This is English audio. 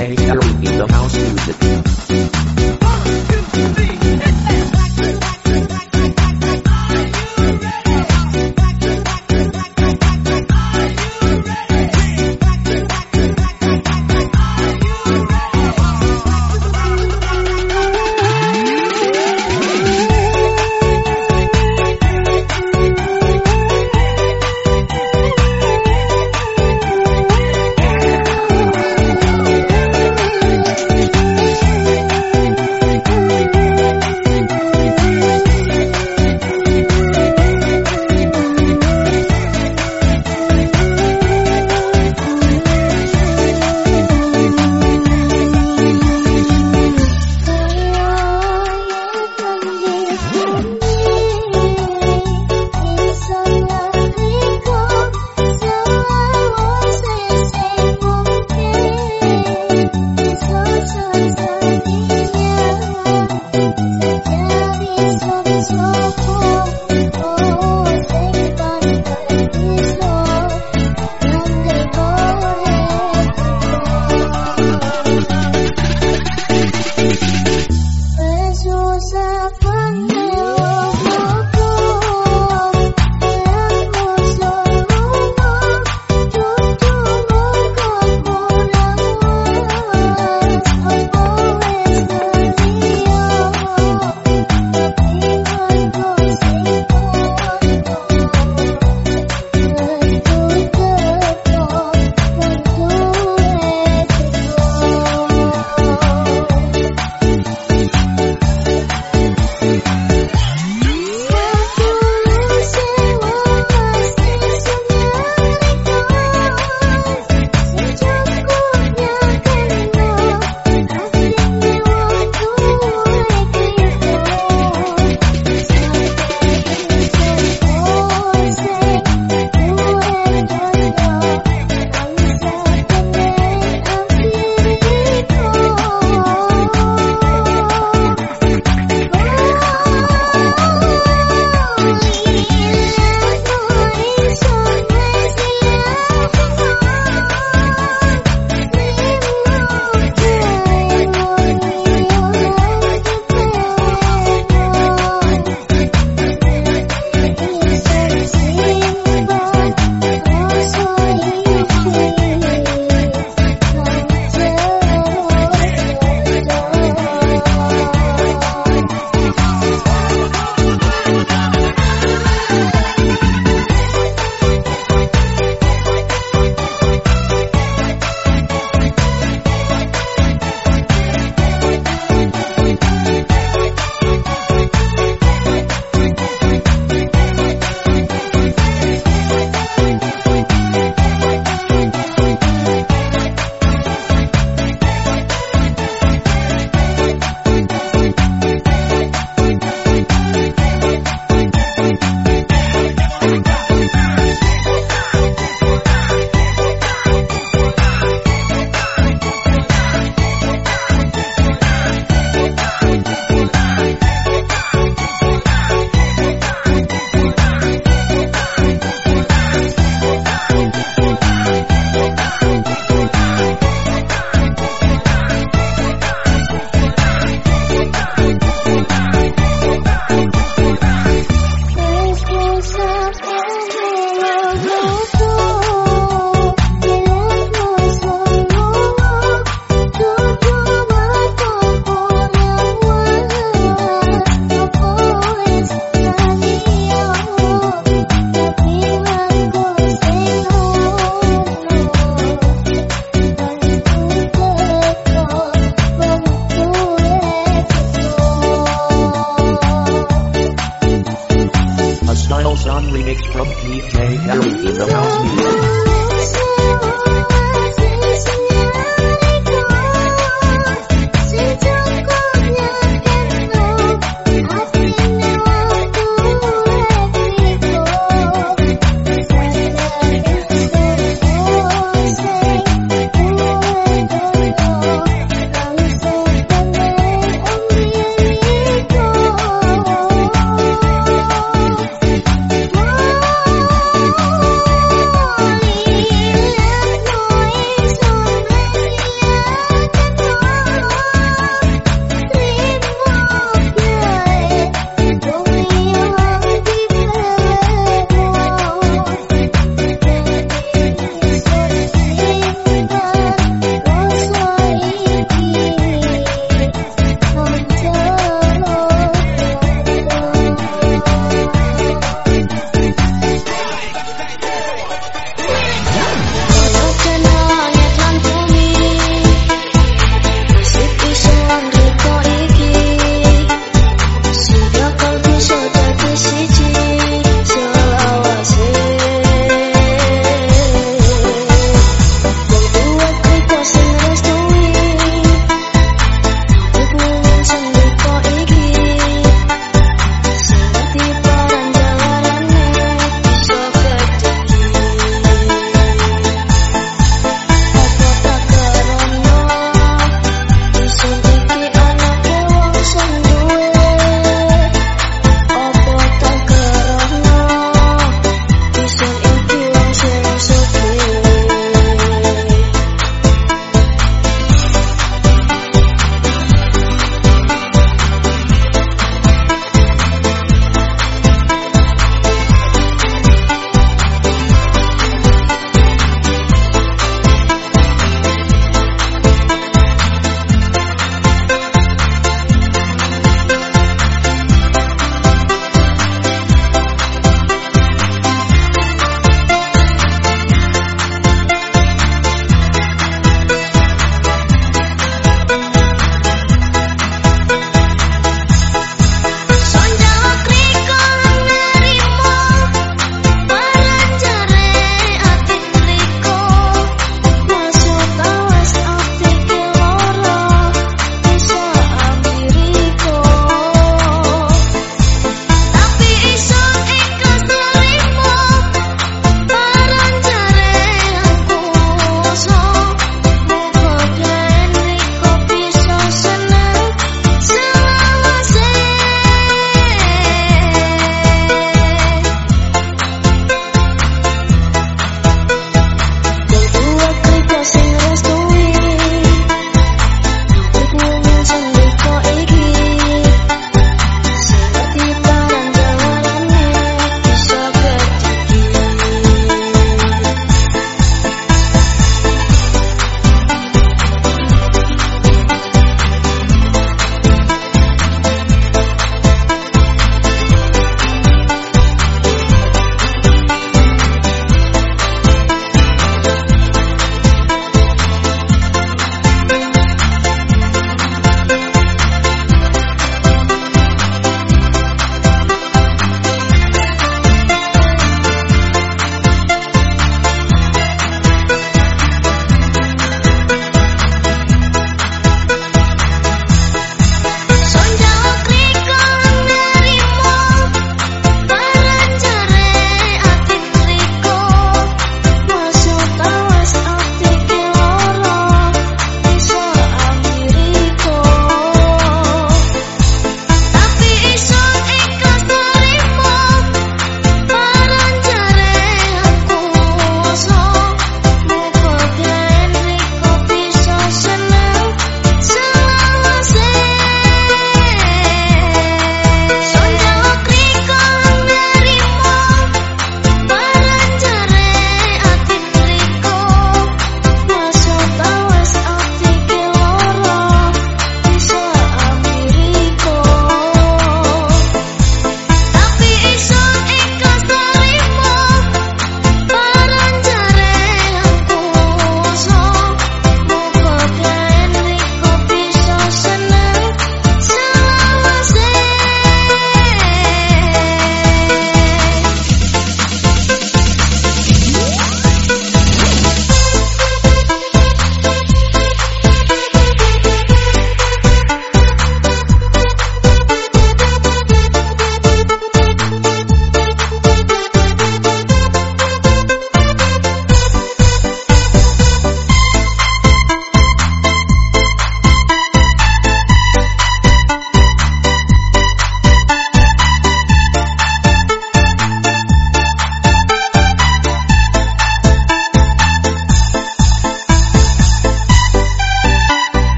DJ Gary in the